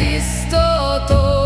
visto.